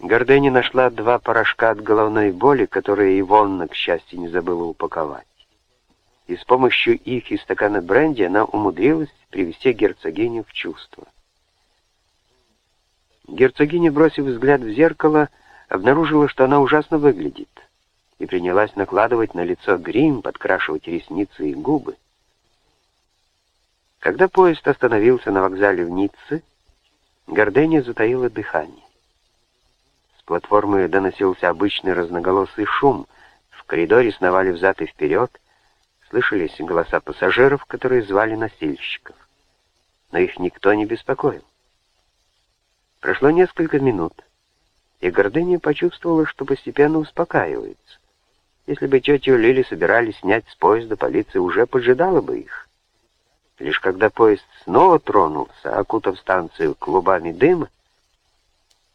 Гордени нашла два порошка от головной боли, которые Ивонна, к счастью, не забыла упаковать. И с помощью их и стакана бренди она умудрилась привести герцогиню в чувство. Герцогиня, бросив взгляд в зеркало, обнаружила, что она ужасно выглядит, и принялась накладывать на лицо грим, подкрашивать ресницы и губы. Когда поезд остановился на вокзале в Ницце, Гордения затаила дыхание платформы доносился обычный разноголосый шум. В коридоре сновали взад и вперед. Слышались голоса пассажиров, которые звали носильщиков. Но их никто не беспокоил. Прошло несколько минут, и Гордыня почувствовала, что постепенно успокаивается. Если бы тетю Лили собирались снять с поезда, полиция уже поджидала бы их. Лишь когда поезд снова тронулся, окутав станцию клубами дыма,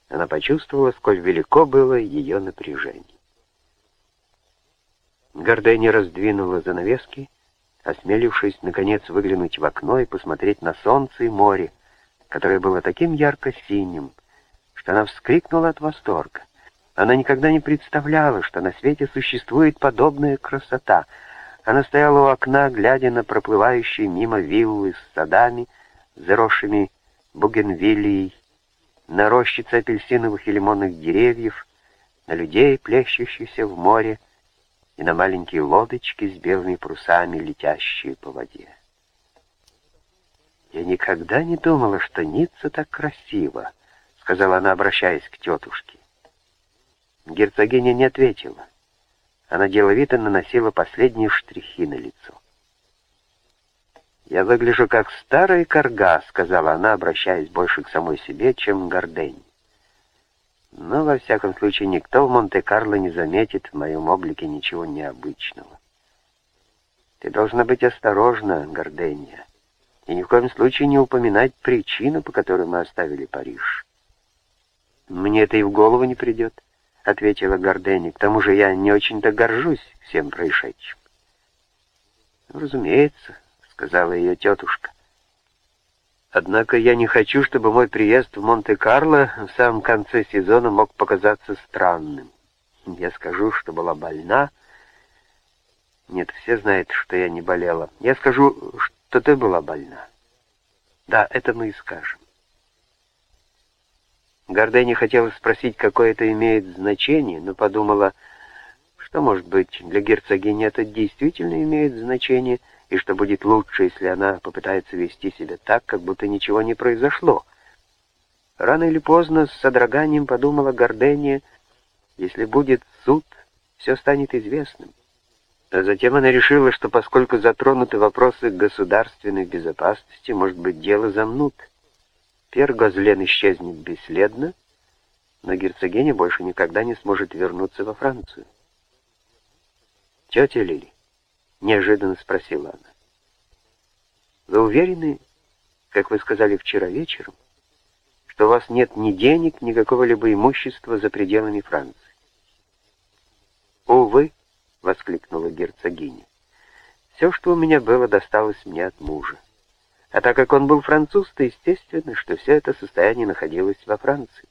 она почувствовала, сколь велико было ее напряжение. Гордыня раздвинула занавески, осмелившись, наконец, выглянуть в окно и посмотреть на солнце и море, которое было таким ярко-синим, что она вскрикнула от восторга. Она никогда не представляла, что на свете существует подобная красота. Она стояла у окна, глядя на проплывающие мимо виллы с садами, заросшими бугенвиллией, на рощицы апельсиновых и лимонных деревьев, на людей, плещущихся в море, и на маленькие лодочки с белыми парусами, летящие по воде. «Я никогда не думала, что Ницца так красиво», — сказала она, обращаясь к тетушке. Герцогиня не ответила. Она деловито наносила последние штрихи на лицо. «Я выгляжу как старая корга», — сказала она, обращаясь больше к самой себе, чем к Гордень. «Но, во всяком случае, никто в Монте-Карло не заметит в моем облике ничего необычного. Ты должна быть осторожна, Горденья, и ни в коем случае не упоминать причину, по которой мы оставили Париж». «Мне это и в голову не придет», — ответила Горденья. «К тому же я не очень-то горжусь всем происшедшим». «Разумеется», сказала ее тетушка. Однако я не хочу, чтобы мой приезд в Монте-Карло в самом конце сезона мог показаться странным. Я скажу, что была больна. Нет, все знают, что я не болела. Я скажу, что ты была больна. Да, это мы и скажем. Гордыня хотела спросить, какое это имеет значение, но подумала, что, может быть, для герцогини это действительно имеет значение — и что будет лучше, если она попытается вести себя так, как будто ничего не произошло. Рано или поздно с содроганием подумала Гордения, если будет суд, все станет известным. А затем она решила, что поскольку затронуты вопросы государственной безопасности, может быть, дело замнут. Пер Гозлен исчезнет бесследно, но герцогиня больше никогда не сможет вернуться во Францию. Тетя Лили, — неожиданно спросила она. «Вы уверены, как вы сказали вчера вечером, что у вас нет ни денег, ни какого-либо имущества за пределами Франции?» «Увы», — воскликнула герцогиня, — «все, что у меня было, досталось мне от мужа. А так как он был француз, то естественно, что все это состояние находилось во Франции».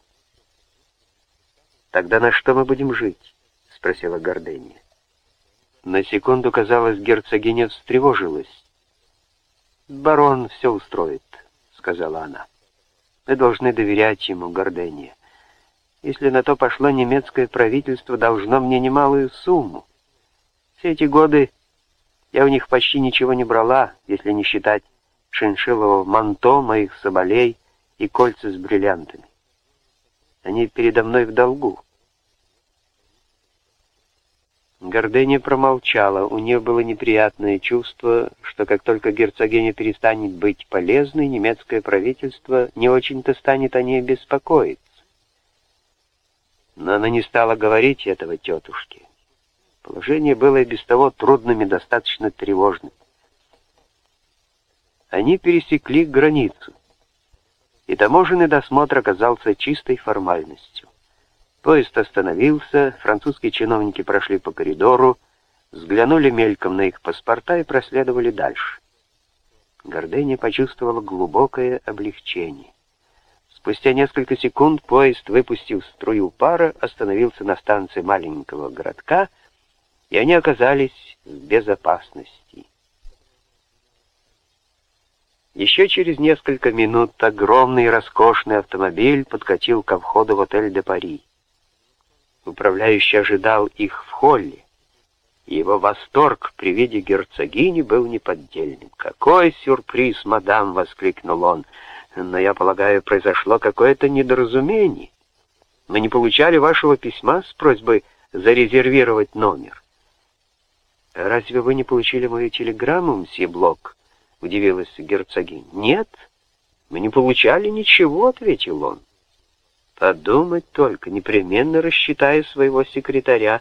«Тогда на что мы будем жить?» — спросила Гордения. На секунду, казалось, герцогиня встревожилась. «Барон все устроит», — сказала она. «Мы должны доверять ему, Гордения. Если на то пошло, немецкое правительство должно мне немалую сумму. Все эти годы я у них почти ничего не брала, если не считать шиншилового манто, моих соболей и кольца с бриллиантами. Они передо мной в долгу. Гордыня промолчала. У нее было неприятное чувство, что как только герцогиня перестанет быть полезной, немецкое правительство не очень-то станет о ней беспокоиться. Но она не стала говорить этого тетушке. Положение было и без того трудным и достаточно тревожным. Они пересекли границу, и таможенный досмотр оказался чистой формальностью. Поезд остановился, французские чиновники прошли по коридору, взглянули мельком на их паспорта и проследовали дальше. Гордыня почувствовала глубокое облегчение. Спустя несколько секунд поезд, выпустив струю пара, остановился на станции маленького городка, и они оказались в безопасности. Еще через несколько минут огромный роскошный автомобиль подкатил ко входу в отель «Де Пари». Управляющий ожидал их в холле. Его восторг при виде герцогини был неподдельным. «Какой сюрприз, мадам!» — воскликнул он. «Но, я полагаю, произошло какое-то недоразумение. Мы не получали вашего письма с просьбой зарезервировать номер». «Разве вы не получили мою телеграмму, мсье Блок?» — удивилась герцогиня. «Нет, мы не получали ничего», — ответил он. «Подумать только, непременно рассчитая своего секретаря.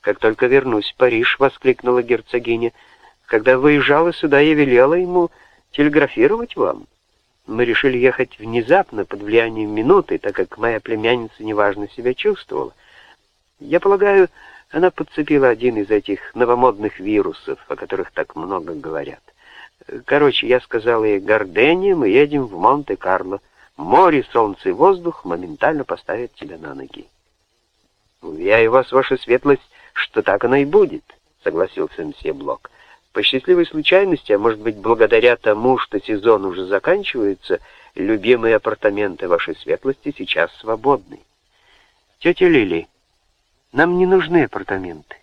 Как только вернусь в Париж», — воскликнула герцогиня. «Когда выезжала сюда, я велела ему телеграфировать вам. Мы решили ехать внезапно, под влиянием минуты, так как моя племянница неважно себя чувствовала. Я полагаю, она подцепила один из этих новомодных вирусов, о которых так много говорят. Короче, я сказал ей, Гордения, мы едем в Монте-Карло. Море, солнце и воздух моментально поставят тебя на ноги. Уверяю вас, ваша светлость, что так оно и будет, согласился мсье Блок. По счастливой случайности, а может быть благодаря тому, что сезон уже заканчивается, любимые апартаменты вашей светлости сейчас свободны. Тетя Лили, нам не нужны апартаменты.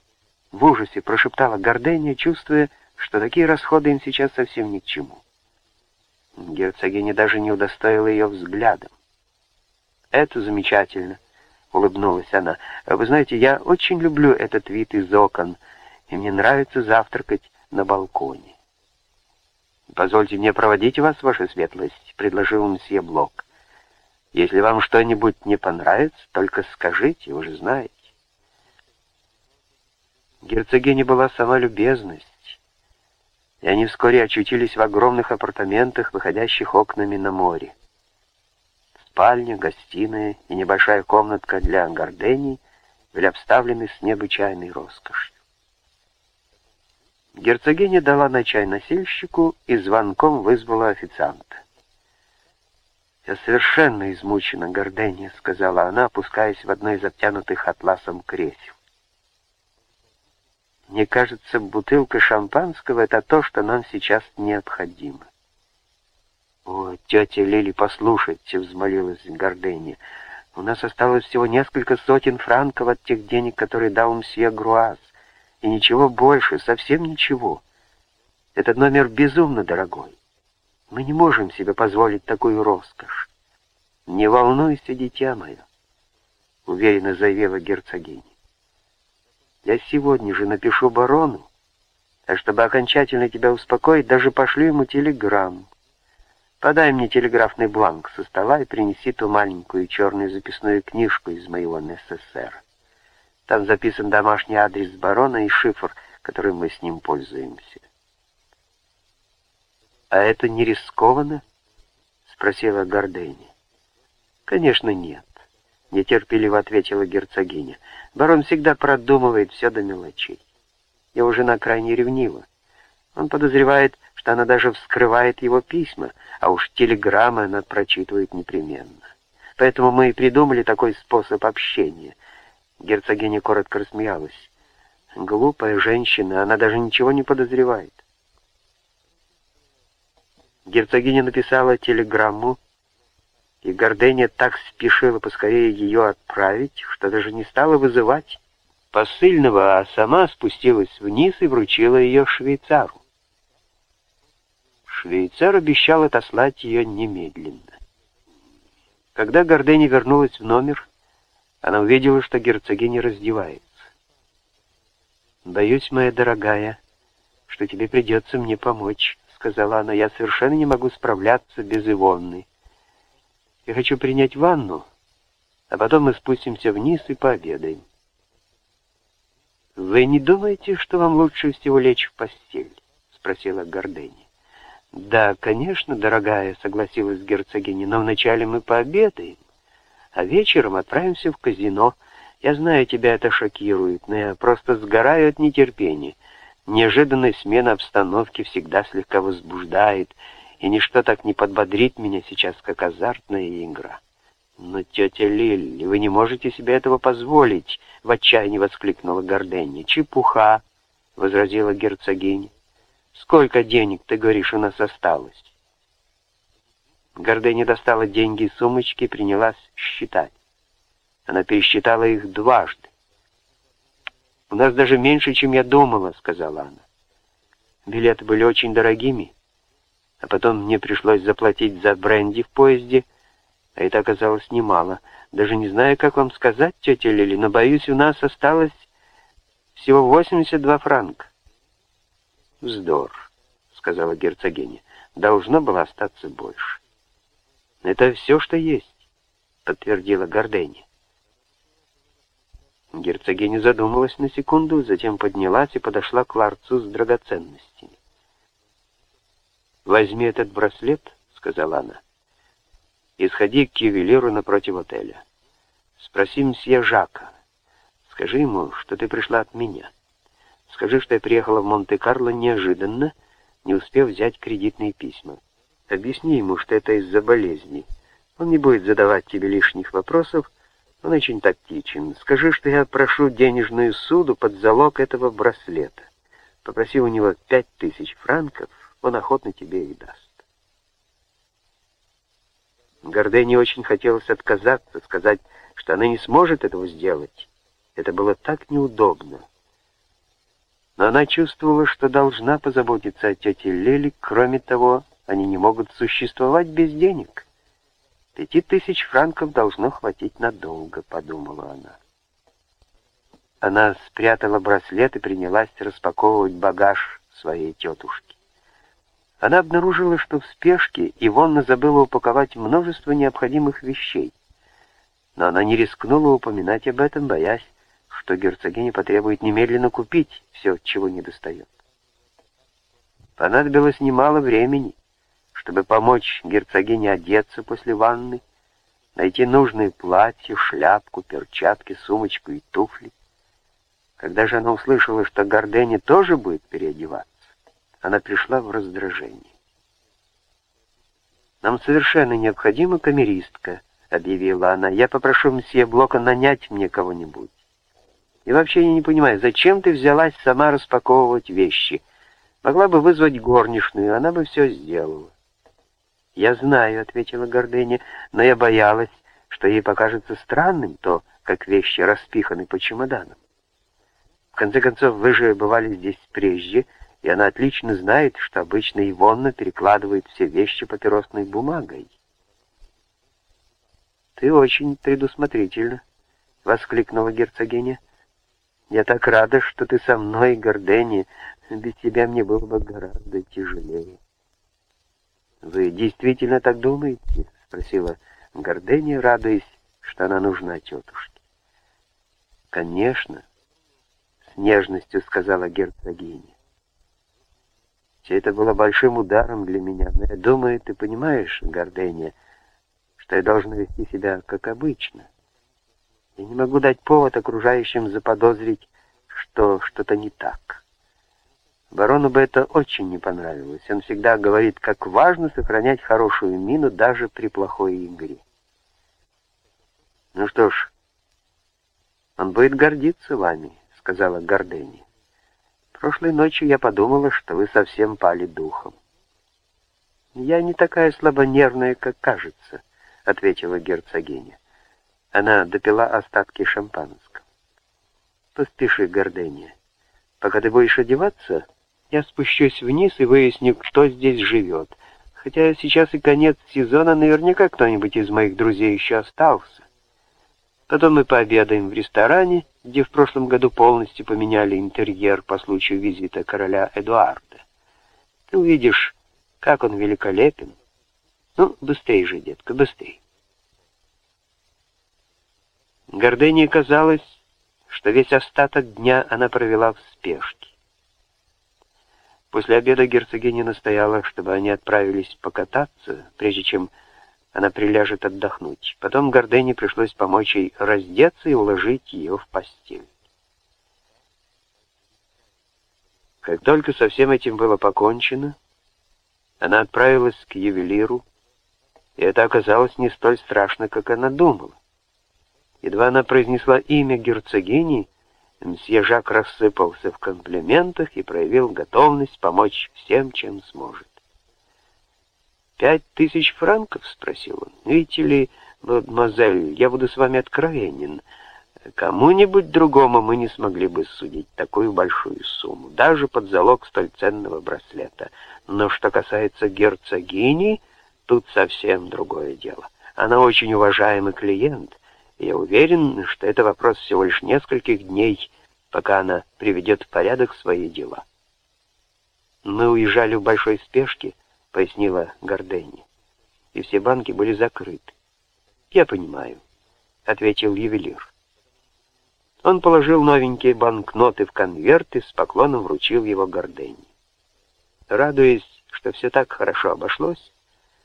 В ужасе прошептала Гордения, чувствуя, что такие расходы им сейчас совсем ни к чему. Герцогиня даже не удостоила ее взглядом. «Это замечательно», — улыбнулась она. «Вы знаете, я очень люблю этот вид из окон, и мне нравится завтракать на балконе». «Позвольте мне проводить вас, ваша светлость», — предложил мсье Блок. «Если вам что-нибудь не понравится, только скажите, вы же знаете». Герцогиня была сама любезность, и они вскоре очутились в огромных апартаментах, выходящих окнами на море. Спальня, гостиная и небольшая комнатка для гордений были обставлены с необычайной роскошью. Герцогиня дала на чай носильщику и звонком вызвала официанта. «Я совершенно измучена, Гордения», — сказала она, опускаясь в одно из обтянутых атласом кресел. Мне кажется, бутылка шампанского — это то, что нам сейчас необходимо. «О, тетя Лили, послушайте», — взмолилась Гордения, — «у нас осталось всего несколько сотен франков от тех денег, которые дал мсье Груаз, и ничего больше, совсем ничего. Этот номер безумно дорогой. Мы не можем себе позволить такую роскошь. Не волнуйся, дитя мое», — уверенно заявила герцогиня. Я сегодня же напишу барону, а чтобы окончательно тебя успокоить, даже пошлю ему телеграмму. Подай мне телеграфный бланк со стола и принеси ту маленькую черную записную книжку из моего НССР. Там записан домашний адрес барона и шифр, которым мы с ним пользуемся. «А это не рискованно?» — спросила Гордени. «Конечно, нет», — нетерпеливо ответила герцогиня. Барон всегда продумывает все до мелочей. Его жена крайне ревнива. Он подозревает, что она даже вскрывает его письма, а уж телеграммы она прочитывает непременно. Поэтому мы и придумали такой способ общения. Герцогиня коротко рассмеялась. Глупая женщина, она даже ничего не подозревает. Герцогиня написала телеграмму и Гордения так спешила поскорее ее отправить, что даже не стала вызывать посыльного, а сама спустилась вниз и вручила ее швейцару. Швейцар обещал отослать ее немедленно. Когда Гордени вернулась в номер, она увидела, что герцогиня раздевается. «Боюсь, моя дорогая, что тебе придется мне помочь», — сказала она. «Я совершенно не могу справляться без Ивонны». Я хочу принять ванну, а потом мы спустимся вниз и пообедаем. «Вы не думаете, что вам лучше всего лечь в постель?» — спросила Гордени. «Да, конечно, дорогая», — согласилась герцогиня, «но вначале мы пообедаем, а вечером отправимся в казино. Я знаю, тебя это шокирует, но я просто сгораю от нетерпения. Неожиданная смена обстановки всегда слегка возбуждает, и ничто так не подбодрит меня сейчас, как азартная игра. «Но, тетя Лиль, вы не можете себе этого позволить!» — в отчаянии воскликнула Горденни. «Чепуха!» — возразила герцогиня. «Сколько денег, ты говоришь, у нас осталось?» Горденни достала деньги из сумочки и принялась считать. Она пересчитала их дважды. «У нас даже меньше, чем я думала», — сказала она. «Билеты были очень дорогими, а потом мне пришлось заплатить за бренди в поезде, а это оказалось немало. Даже не знаю, как вам сказать, тетя Лили, но, боюсь, у нас осталось всего 82 франка. «Вздор», — сказала герцогиня. «Должно было остаться больше». «Это все, что есть», — подтвердила Гордени. Герцогиня задумалась на секунду, затем поднялась и подошла к ларцу с драгоценностями. «Возьми этот браслет», — сказала она и сходи к ювелиру напротив отеля. Спроси мсье Жака. Скажи ему, что ты пришла от меня. Скажи, что я приехала в Монте-Карло неожиданно, не успев взять кредитные письма. Объясни ему, что это из-за болезни. Он не будет задавать тебе лишних вопросов, он очень тактичен. Скажи, что я прошу денежную суду под залог этого браслета. Попроси у него пять тысяч франков, он охотно тебе их даст. Гордене очень хотелось отказаться, сказать, что она не сможет этого сделать. Это было так неудобно. Но она чувствовала, что должна позаботиться о тете Лели. Кроме того, они не могут существовать без денег. Пяти тысяч франков должно хватить надолго, подумала она. Она спрятала браслет и принялась распаковывать багаж своей тетушки. Она обнаружила, что в спешке Ивонна забыла упаковать множество необходимых вещей. Но она не рискнула упоминать об этом, боясь, что герцогиня потребует немедленно купить все, чего не достает. Понадобилось немало времени, чтобы помочь герцогине одеться после ванны, найти нужное платье, шляпку, перчатки, сумочку и туфли. Когда же она услышала, что Гордени тоже будет переодеваться, она пришла в раздражение. «Нам совершенно необходима камеристка», — объявила она. «Я попрошу мсье Блока нанять мне кого-нибудь. И вообще я не понимаю, зачем ты взялась сама распаковывать вещи? Могла бы вызвать горничную, она бы все сделала». «Я знаю», — ответила Гордыня, — «но я боялась, что ей покажется странным то, как вещи распиханы по чемоданам. В конце концов, вы же бывали здесь прежде, — и она отлично знает, что обычно Ивонна перекладывает все вещи папиросной бумагой. «Ты очень предусмотрительна», — воскликнула герцогиня. «Я так рада, что ты со мной, Гордени. Без тебя мне было бы гораздо тяжелее». «Вы действительно так думаете?» — спросила Гордения, радуясь, что она нужна тетушке. «Конечно», — с нежностью сказала герцогиня. Все это было большим ударом для меня, но я думаю, ты понимаешь, Гордения, что я должна вести себя как обычно. Я не могу дать повод окружающим заподозрить, что что-то не так. Барону бы это очень не понравилось. Он всегда говорит, как важно сохранять хорошую мину даже при плохой игре. Ну что ж, он будет гордиться вами, сказала Гордения. Прошлой ночью я подумала, что вы совсем пали духом. «Я не такая слабонервная, как кажется», — ответила герцогиня. Она допила остатки шампанского. «Поспеши, Гордения. Пока ты будешь одеваться, я спущусь вниз и выясню, кто здесь живет. Хотя сейчас и конец сезона, наверняка кто-нибудь из моих друзей еще остался. Потом мы пообедаем в ресторане, где в прошлом году полностью поменяли интерьер по случаю визита короля Эдуарда. Ты увидишь, как он великолепен. Ну, быстрей же, детка, быстрей. Гордении казалось, что весь остаток дня она провела в спешке. После обеда герцогиня настояла, чтобы они отправились покататься, прежде чем она приляжет отдохнуть. Потом Гордене пришлось помочь ей раздеться и уложить ее в постель. Как только со всем этим было покончено, Она отправилась к ювелиру, и это оказалось не столь страшно, как она думала. Едва она произнесла имя герцогини, мсье Жак рассыпался в комплиментах и проявил готовность помочь всем, чем сможет. «Пять тысяч франков?» — спросил он. «Видите ли, мадемуазель, я буду с вами откровенен. Кому-нибудь другому мы не смогли бы судить такую большую сумму, даже под залог столь ценного браслета. Но что касается герцогини, тут совсем другое дело. Она очень уважаемый клиент, я уверен, что это вопрос всего лишь нескольких дней, пока она приведет в порядок свои дела. Мы уезжали в большой спешке, — пояснила Горденни. «И все банки были закрыты». «Я понимаю», — ответил ювелир. Он положил новенькие банкноты в конверт и с поклоном вручил его Горденни. Радуясь, что все так хорошо обошлось,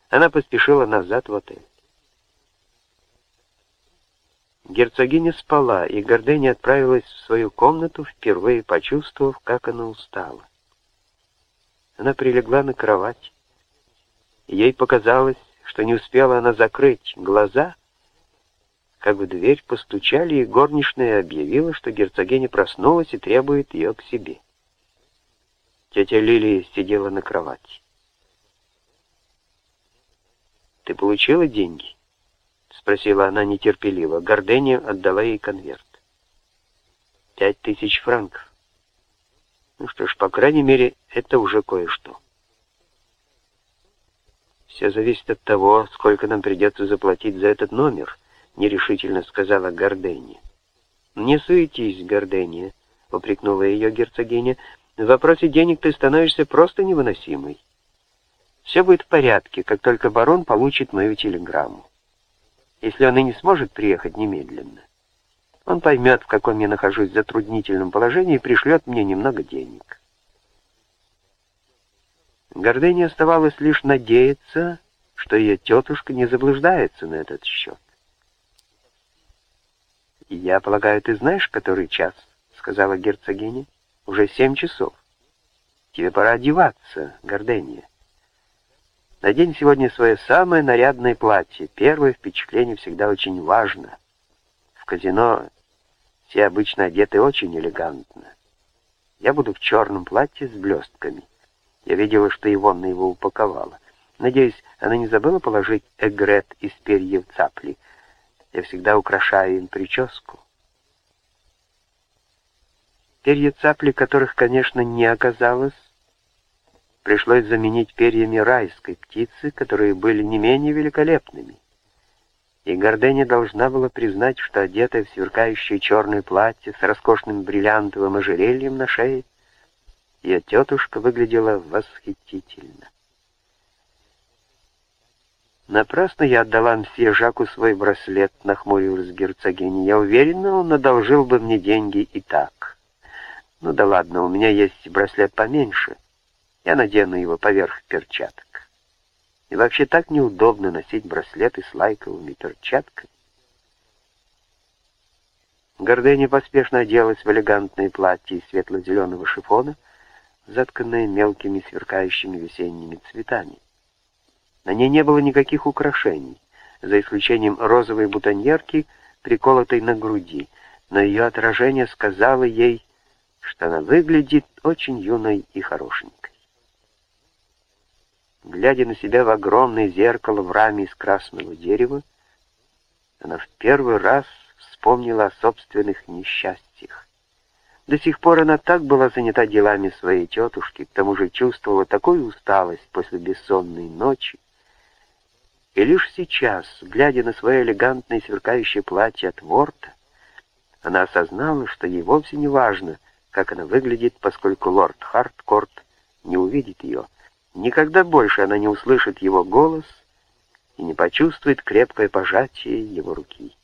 она поспешила назад в отель. Герцогиня спала, и Гордени отправилась в свою комнату, впервые почувствовав, как она устала. Она прилегла на кровать, Ей показалось, что не успела она закрыть глаза, как в дверь постучали, и горничная объявила, что герцогиня проснулась и требует ее к себе. Тетя Лилия сидела на кровати. «Ты получила деньги?» — спросила она нетерпеливо. Гордения отдала ей конверт. «Пять тысяч франков. Ну что ж, по крайней мере, это уже кое-что». «Все зависит от того, сколько нам придется заплатить за этот номер», — нерешительно сказала Гордения. «Не суетись, Гордения», — упрекнула ее герцогиня. «В вопросе денег ты становишься просто невыносимой. Все будет в порядке, как только барон получит мою телеграмму. Если он и не сможет приехать немедленно, он поймет, в каком я нахожусь в затруднительном положении и пришлет мне немного денег». Гордыне оставалось лишь надеяться, что ее тетушка не заблуждается на этот счет. «Я полагаю, ты знаешь, который час?» — сказала герцогиня. «Уже семь часов. Тебе пора одеваться, Гордения. Надень сегодня свое самое нарядное платье. Первое впечатление всегда очень важно. В казино все обычно одеты очень элегантно. Я буду в черном платье с блестками». Я видела, что Ивонна его упаковала. Надеюсь, она не забыла положить эгрет из перьев цапли. Я всегда украшаю им прическу. Перья цапли, которых, конечно, не оказалось, пришлось заменить перьями райской птицы, которые были не менее великолепными. И Горденя должна была признать, что одетая в сверкающее черное платье с роскошным бриллиантовым ожерельем на шее, ее тетушка выглядела восхитительно. Напрасно я отдала мсье Жаку свой браслет, нахмурилась герцогиня. Я уверена, он одолжил бы мне деньги и так. Ну да ладно, у меня есть браслет поменьше. Я надену его поверх перчаток. И вообще так неудобно носить браслеты с лайковыми перчатками. Гордыня поспешно оделась в элегантное платье из светло-зеленого шифона, затканная мелкими сверкающими весенними цветами. На ней не было никаких украшений, за исключением розовой бутоньерки, приколотой на груди, но ее отражение сказало ей, что она выглядит очень юной и хорошенькой. Глядя на себя в огромное зеркало в раме из красного дерева, она в первый раз вспомнила о собственных несчастьях. До сих пор она так была занята делами своей тетушки, к тому же чувствовала такую усталость после бессонной ночи. И лишь сейчас, глядя на свое элегантное сверкающее платье от Ворта, она осознала, что ей вовсе не важно, как она выглядит, поскольку лорд Харткорт не увидит ее. Никогда больше она не услышит его голос и не почувствует крепкое пожатие его руки.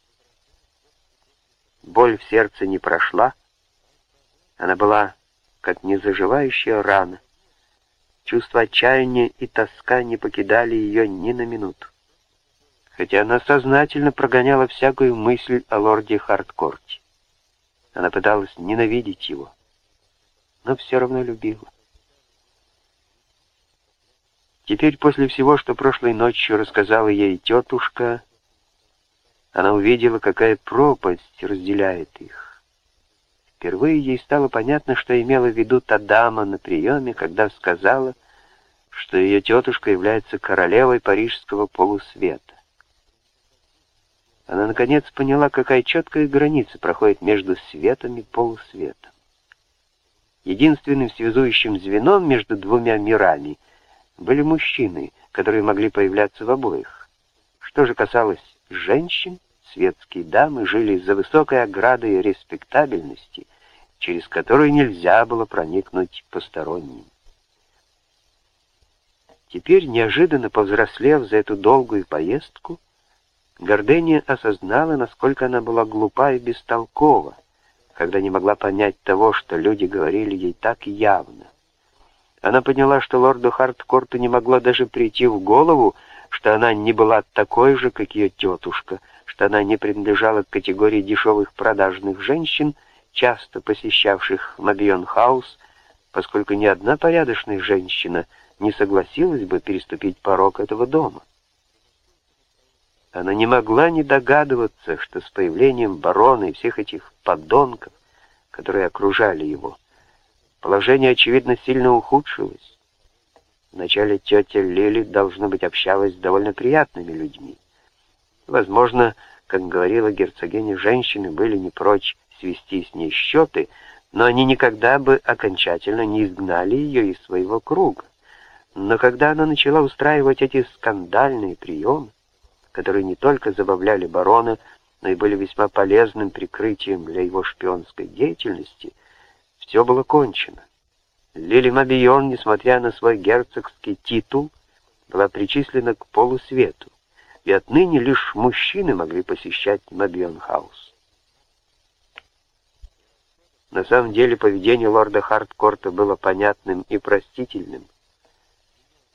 Боль в сердце не прошла, она была как незаживающая рана. Чувство отчаяния и тоска не покидали ее ни на минуту. Хотя она сознательно прогоняла всякую мысль о лорде Хардкорте. Она пыталась ненавидеть его, но все равно любила. Теперь, после всего, что прошлой ночью рассказала ей тетушка, она увидела, какая пропасть разделяет их. Впервые ей стало понятно, что имела в виду та дама на приеме, когда сказала, что ее тетушка является королевой парижского полусвета. Она, наконец, поняла, какая четкая граница проходит между светом и полусветом. Единственным связующим звеном между двумя мирами были мужчины, которые могли появляться в обоих. Что же касалось женщин, светские дамы жили за высокой оградой респектабельности, через которую нельзя было проникнуть посторонним. Теперь, неожиданно повзрослев за эту долгую поездку, Гордения осознала, насколько она была глупа и бестолкова, когда не могла понять того, что люди говорили ей так явно. Она поняла, что лорду Харткорту не могло даже прийти в голову, что она не была такой же, как ее тетушка, что она не принадлежала к категории дешевых продажных женщин, часто посещавших Мабион-хаус, поскольку ни одна порядочная женщина не согласилась бы переступить порог этого дома. Она не могла не догадываться, что с появлением барона и всех этих подонков, которые окружали его, положение, очевидно, сильно ухудшилось. Вначале тетя Лили, должно быть, общалась с довольно приятными людьми. Возможно, как говорила герцогиня, женщины были не прочь свести с ней счеты, но они никогда бы окончательно не изгнали ее из своего круга. Но когда она начала устраивать эти скандальные приемы, которые не только забавляли барона, но и были весьма полезным прикрытием для его шпионской деятельности, все было кончено. Лили Мабион, несмотря на свой герцогский титул, была причислена к полусвету, и отныне лишь мужчины могли посещать Мабион-хаус. На самом деле поведение лорда Харткорта было понятным и простительным,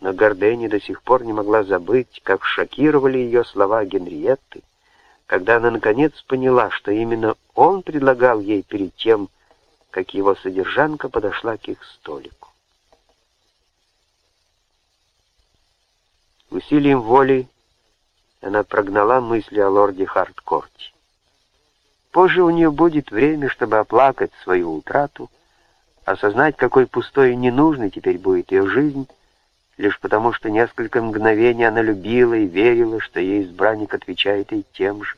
но Гордени до сих пор не могла забыть, как шокировали ее слова Генриетты, когда она наконец поняла, что именно он предлагал ей перед тем, как его содержанка подошла к их столику. Усилием воли она прогнала мысли о лорде Харткорте. Позже у нее будет время, чтобы оплакать свою утрату, осознать, какой пустой и ненужной теперь будет ее жизнь, лишь потому, что несколько мгновений она любила и верила, что ей избранник отвечает ей тем же.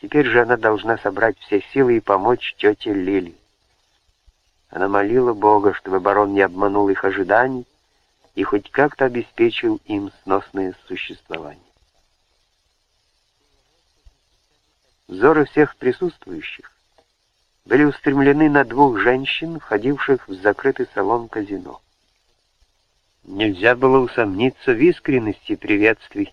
Теперь же она должна собрать все силы и помочь тете Лили. Она молила Бога, чтобы барон не обманул их ожиданий и хоть как-то обеспечил им сносное существование. Взоры всех присутствующих были устремлены на двух женщин, входивших в закрытый салон казино. Нельзя было усомниться в искренности приветствий,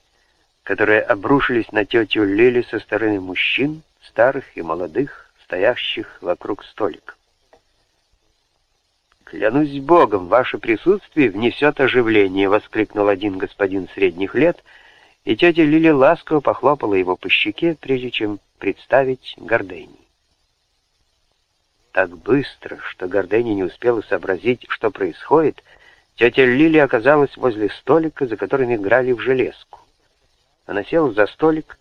которые обрушились на тетю Лили со стороны мужчин, старых и молодых, стоящих вокруг столика. «Клянусь Богом, ваше присутствие внесет оживление!» — воскликнул один господин средних лет, и тетя Лили ласково похлопала его по щеке, прежде чем представить Гордени. Так быстро, что Гордени не успела сообразить, что происходит, Тетя Лили оказалась возле столика, за которым играли в железку. Она села за столик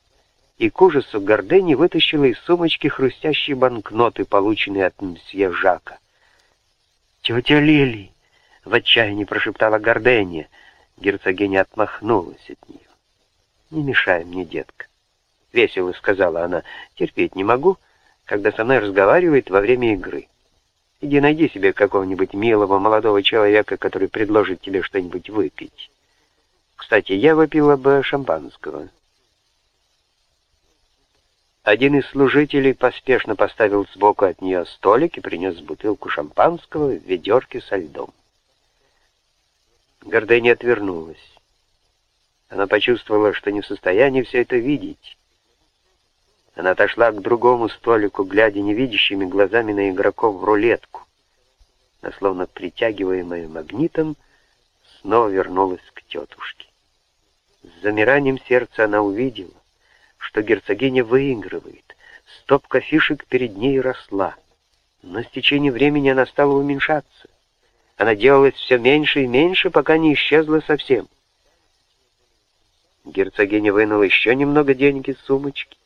и к ужасу Гордени вытащила из сумочки хрустящие банкноты, полученные от мсье Жака. «Тетя Лили!» — в отчаянии прошептала Гордения. Герцогиня отмахнулась от нее. «Не мешай мне, детка», — весело сказала она. «Терпеть не могу, когда со мной разговаривает во время игры». Иди найди себе какого-нибудь милого молодого человека, который предложит тебе что-нибудь выпить. Кстати, я выпила бы шампанского. Один из служителей поспешно поставил сбоку от нее столик и принес бутылку шампанского в ведерке со льдом. Гордыня отвернулась. Она почувствовала, что не в состоянии все это видеть. Она отошла к другому столику, глядя невидящими глазами на игроков в рулетку. Но, словно притягиваемая магнитом, снова вернулась к тетушке. С замиранием сердца она увидела, что герцогиня выигрывает. Стопка фишек перед ней росла, но с течением времени она стала уменьшаться. Она делалась все меньше и меньше, пока не исчезла совсем. Герцогиня вынула еще немного денег из сумочки,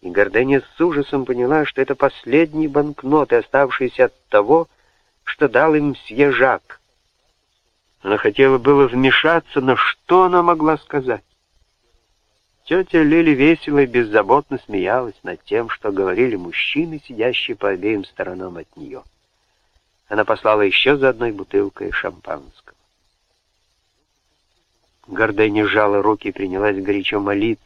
и Гордыня с ужасом поняла, что это последние банкноты, оставшиеся от того, что дал им мсье Жак. Она хотела было вмешаться, но что она могла сказать? Тетя Лили весело и беззаботно смеялась над тем, что говорили мужчины, сидящие по обеим сторонам от нее. Она послала еще за одной бутылкой шампанского. Гордыня сжала руки и принялась горячо молиться.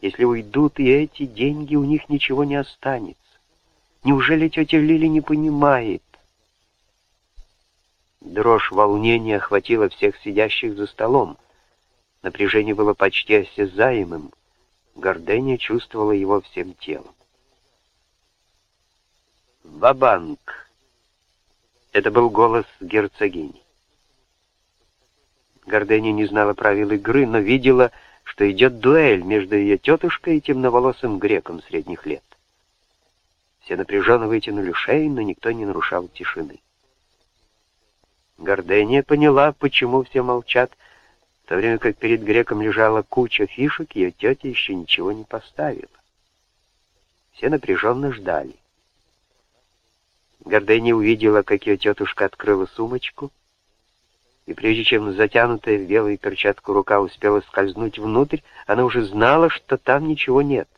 Если уйдут и эти деньги, у них ничего не останется. Неужели тетя Лили не понимает? Дрожь волнения охватила всех сидящих за столом. Напряжение было почти осязаемым. Гордыня чувствовала его всем телом. «Ва-банк!» Это был голос герцогини. Гордыня не знала правил игры, но видела, что идет дуэль между ее тетушкой и темноволосым греком средних лет. Все напряженно вытянули шеи, но никто не нарушал тишины. Гордения поняла, почему все молчат, в то время как перед греком лежала куча фишек, ее тетя еще ничего не поставила. Все напряженно ждали. Гордения увидела, как ее тетушка открыла сумочку, и прежде чем затянутая в белую перчатку рука успела скользнуть внутрь, она уже знала, что там ничего нет.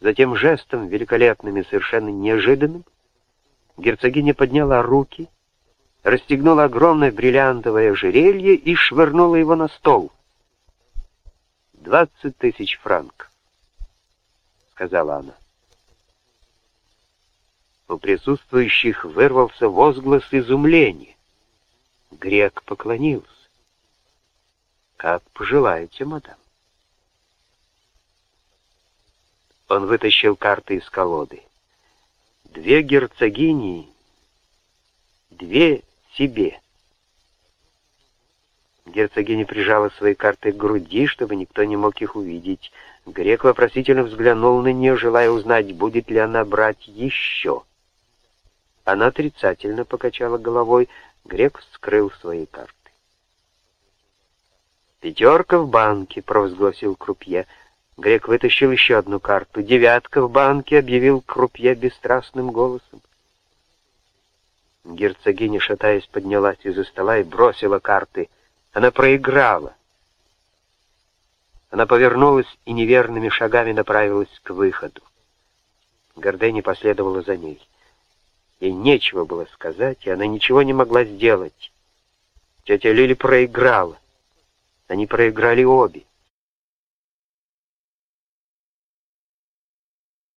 Затем жестом, великолепным и совершенно неожиданным, герцогиня подняла руки, расстегнула огромное бриллиантовое ожерелье и швырнула его на стол. «Двадцать тысяч франков», — сказала она. У присутствующих вырвался возглас изумления. Грек поклонился. «Как пожелаете, мадам». Он вытащил карты из колоды. Две герцогини, две себе. Герцогиня прижала свои карты к груди, чтобы никто не мог их увидеть. Грек вопросительно взглянул на нее, желая узнать, будет ли она брать еще. Она отрицательно покачала головой. Грек вскрыл свои карты. «Пятерка в банке», — провозгласил Крупье. Грек вытащил еще одну карту. «Девятка в банке», — объявил Крупье бесстрастным голосом. Герцогиня, шатаясь, поднялась из-за стола и бросила карты. Она проиграла. Она повернулась и неверными шагами направилась к выходу. Гордени последовала за ней. Ей нечего было сказать, и она ничего не могла сделать. Тетя Лили проиграла. Они проиграли обе.